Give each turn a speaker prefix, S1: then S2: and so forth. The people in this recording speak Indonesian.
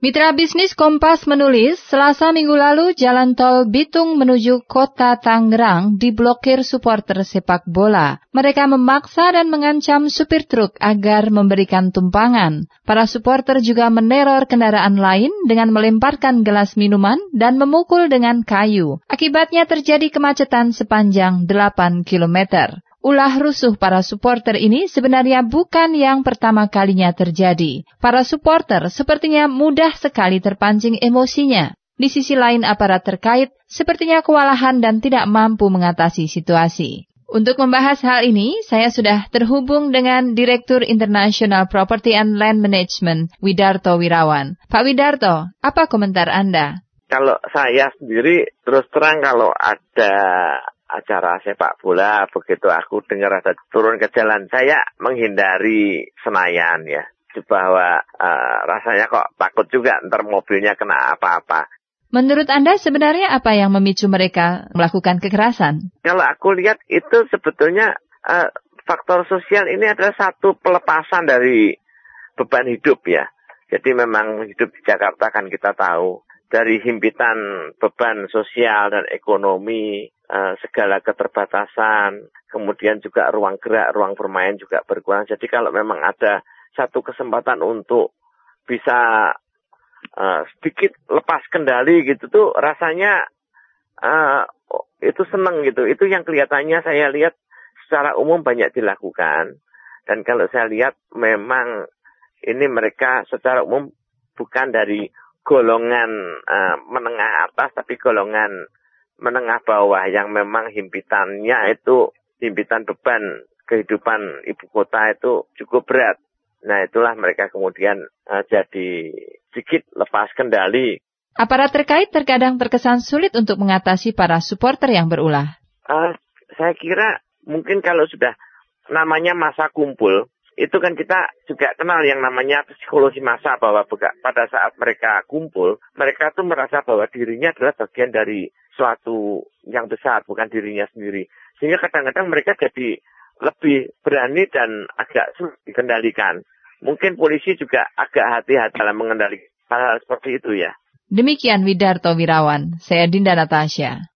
S1: Mitra bisnis Kompas menulis, Selasa minggu lalu jalan tol Bitung menuju kota Tangerang diblokir supporter sepak bola. Mereka memaksa dan mengancam supir truk agar memberikan tumpangan. Para supporter juga meneror kendaraan lain dengan melemparkan gelas minuman dan memukul dengan kayu. Akibatnya terjadi kemacetan sepanjang 8 kilometer. Ulah rusuh para supporter ini sebenarnya bukan yang pertama kalinya terjadi. Para supporter sepertinya mudah sekali terpancing emosinya. Di sisi lain aparat terkait sepertinya kewalahan dan tidak mampu mengatasi situasi. Untuk membahas hal ini, saya sudah terhubung dengan Direktur International Property and Land Management, Widarto Wirawan. Pak Widarto, apa komentar Anda?
S2: Kalau saya sendiri, terus terang kalau ada acara sepak bola begitu aku dengar ada turun ke jalan saya menghindari Senayan ya bahwa uh, rasanya kok takut juga ntar mobilnya kena apa-apa.
S1: Menurut Anda sebenarnya apa yang memicu mereka melakukan kekerasan?
S2: Kalau aku lihat itu sebetulnya uh, faktor sosial ini adalah satu pelepasan dari beban hidup ya. Jadi memang hidup di Jakarta kan kita tahu dari himpitan beban sosial dan ekonomi Eh, segala keterbatasan, kemudian juga ruang gerak, ruang bermain juga berkurang. Jadi kalau memang ada satu kesempatan untuk bisa uh, sedikit lepas kendali gitu tuh rasanya uh, itu seneng gitu. Itu yang kelihatannya saya lihat secara umum banyak dilakukan. Dan kalau saya lihat memang ini mereka secara umum bukan dari golongan uh, menengah atas tapi golongan menengah bawah yang memang himpitannya itu himpitan beban kehidupan ibu kota itu cukup berat. Nah itulah mereka kemudian uh, jadi sedikit lepas kendali.
S1: Aparat terkait terkadang terkesan sulit untuk mengatasi para supporter yang berulah.
S2: Uh, saya kira mungkin kalau sudah namanya masa kumpul, itu kan kita juga kenal yang namanya psikologi masa bahwa pada saat mereka kumpul, mereka tuh merasa bahwa dirinya adalah bagian dari suatu yang besar, bukan dirinya sendiri. Sehingga kadang-kadang mereka jadi lebih berani dan agak sulit dikendalikan. Mungkin polisi juga agak hati-hati dalam mengendalikan hal-hal seperti itu ya.
S1: Demikian Widarto Wirawan, saya Dinda Natasha.